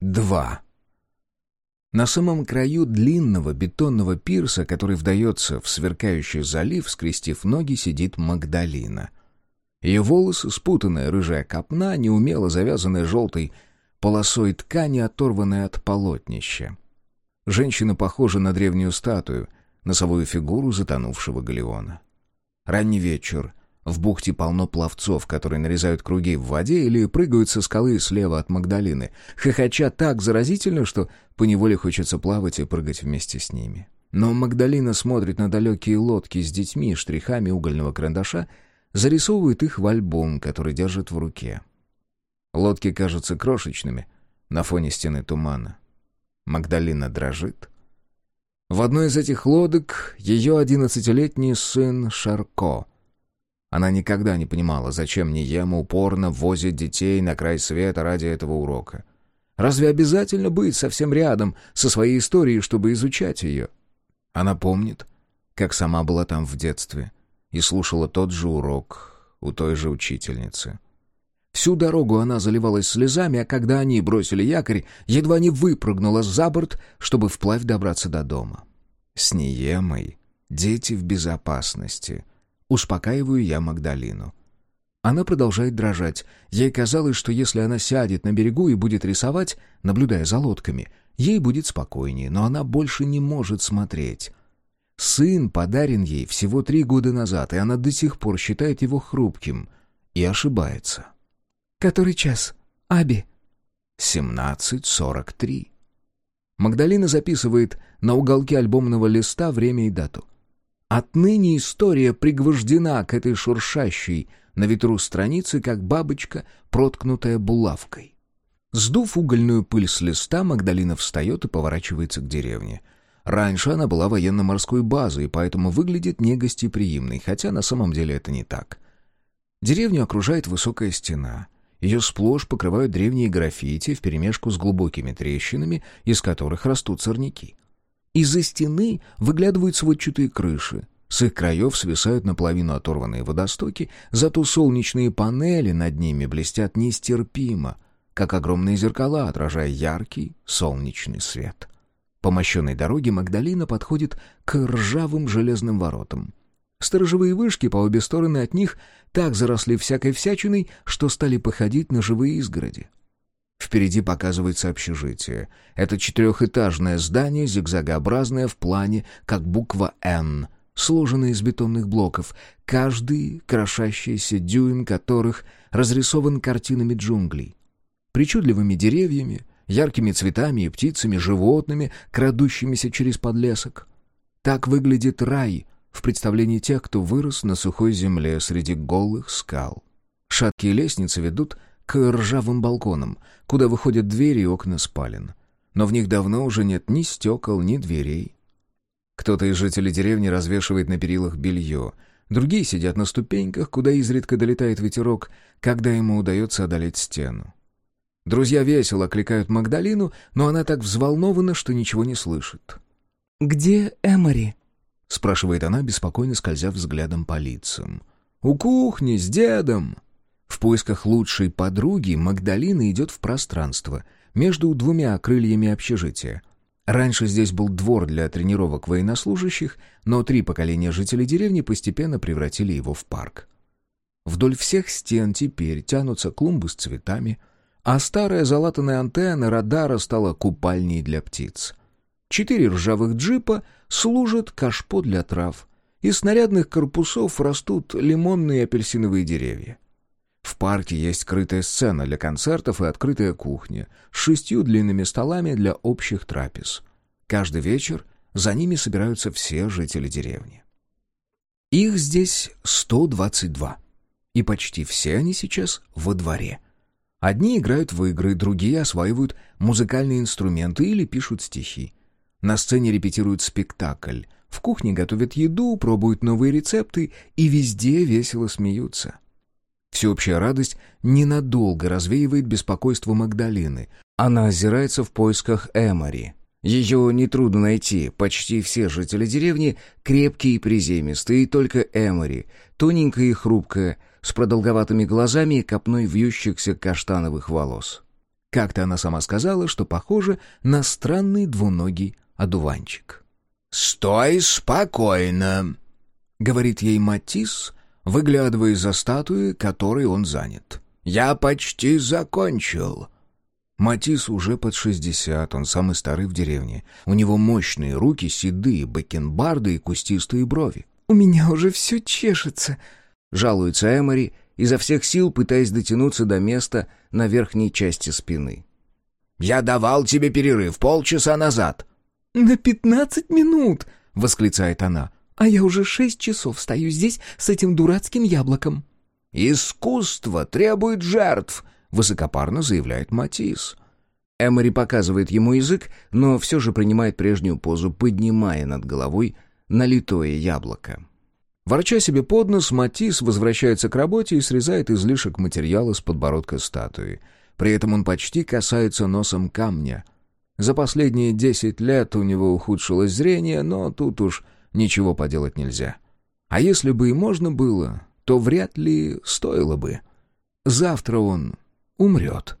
2. На самом краю длинного бетонного пирса, который вдается в сверкающий залив, скрестив ноги, сидит Магдалина. Ее волосы, спутанная рыжая копна, неумело завязанная желтой полосой ткани, оторванная от полотнища. Женщина похожа на древнюю статую, носовую фигуру затонувшего галеона. Ранний вечер. В бухте полно пловцов, которые нарезают круги в воде или прыгают со скалы слева от Магдалины, хохоча так заразительно, что поневоле хочется плавать и прыгать вместе с ними. Но Магдалина смотрит на далекие лодки с детьми штрихами угольного карандаша, зарисовывает их в альбом, который держит в руке. Лодки кажутся крошечными на фоне стены тумана. Магдалина дрожит. В одной из этих лодок ее одиннадцатилетний сын Шарко. Она никогда не понимала, зачем Ниема упорно возит детей на край света ради этого урока. Разве обязательно быть совсем рядом со своей историей, чтобы изучать ее? Она помнит, как сама была там в детстве и слушала тот же урок у той же учительницы. Всю дорогу она заливалась слезами, а когда они бросили якорь, едва не выпрыгнула за борт, чтобы вплавь добраться до дома. С Ниемой дети в безопасности. Успокаиваю я Магдалину. Она продолжает дрожать. Ей казалось, что если она сядет на берегу и будет рисовать, наблюдая за лодками, ей будет спокойнее, но она больше не может смотреть. Сын подарен ей всего три года назад, и она до сих пор считает его хрупким и ошибается. «Который час? Аби?» «Семнадцать сорок три». Магдалина записывает на уголке альбомного листа время и дату. Отныне история пригвождена к этой шуршащей на ветру странице, как бабочка, проткнутая булавкой. Сдув угольную пыль с листа, Магдалина встает и поворачивается к деревне. Раньше она была военно-морской базой, поэтому выглядит негостеприимной, хотя на самом деле это не так. Деревню окружает высокая стена — ее сплошь покрывают древние граффити вперемешку с глубокими трещинами, из которых растут сорняки. Из-за стены выглядывают сводчатые крыши. С их краев свисают наполовину оторванные водостоки, зато солнечные панели над ними блестят нестерпимо, как огромные зеркала, отражая яркий солнечный свет. По мощенной дороге Магдалина подходит к ржавым железным воротам. Сторожевые вышки по обе стороны от них так заросли всякой всячиной, что стали походить на живые изгороди. Впереди показывается общежитие. Это четырехэтажное здание, зигзагообразное в плане, как буква «Н», сложенное из бетонных блоков, каждый крошащийся дюйм которых разрисован картинами джунглей. Причудливыми деревьями, яркими цветами и птицами, животными, крадущимися через подлесок. Так выглядит рай — в представлении тех, кто вырос на сухой земле среди голых скал. Шаткие лестницы ведут к ржавым балконам, куда выходят двери и окна спален. Но в них давно уже нет ни стекол, ни дверей. Кто-то из жителей деревни развешивает на перилах белье, другие сидят на ступеньках, куда изредка долетает ветерок, когда ему удается одолеть стену. Друзья весело окликают Магдалину, но она так взволнована, что ничего не слышит. «Где Эмори?» — спрашивает она, беспокойно скользя взглядом по лицам. «У кухни, с дедом!» В поисках лучшей подруги Магдалина идет в пространство, между двумя крыльями общежития. Раньше здесь был двор для тренировок военнослужащих, но три поколения жителей деревни постепенно превратили его в парк. Вдоль всех стен теперь тянутся клумбы с цветами, а старая залатанная антенна радара стала купальней для птиц. Четыре ржавых джипа служат кашпо для трав. Из снарядных корпусов растут лимонные и апельсиновые деревья. В парке есть крытая сцена для концертов и открытая кухня с шестью длинными столами для общих трапез. Каждый вечер за ними собираются все жители деревни. Их здесь 122, и почти все они сейчас во дворе. Одни играют в игры, другие осваивают музыкальные инструменты или пишут стихи. На сцене репетируют спектакль, в кухне готовят еду, пробуют новые рецепты и везде весело смеются. Всеобщая радость ненадолго развеивает беспокойство Магдалины. Она озирается в поисках Эмори. Ее нетрудно найти, почти все жители деревни крепкие и приземистые, и только Эмори, тоненькая и хрупкая, с продолговатыми глазами и копной вьющихся каштановых волос. Как-то она сама сказала, что похоже на странный двуногий одуванчик. «Стой спокойно», — говорит ей Матис, выглядывая из-за статуи, которой он занят. «Я почти закончил». Матис уже под шестьдесят, он самый старый в деревне. У него мощные руки, седые бакенбарды и кустистые брови. «У меня уже все чешется», — жалуется Эмори, изо всех сил пытаясь дотянуться до места на верхней части спины. «Я давал тебе перерыв полчаса назад». «На пятнадцать минут!» — восклицает она. «А я уже шесть часов стою здесь с этим дурацким яблоком». «Искусство требует жертв», — высокопарно заявляет Матис. Эмори показывает ему язык, но все же принимает прежнюю позу, поднимая над головой налитое яблоко. Ворча себе под нос, Матис возвращается к работе и срезает излишек материала с подбородка статуи. При этом он почти касается носом камня. За последние десять лет у него ухудшилось зрение, но тут уж ничего поделать нельзя. А если бы и можно было, то вряд ли стоило бы. Завтра он умрет.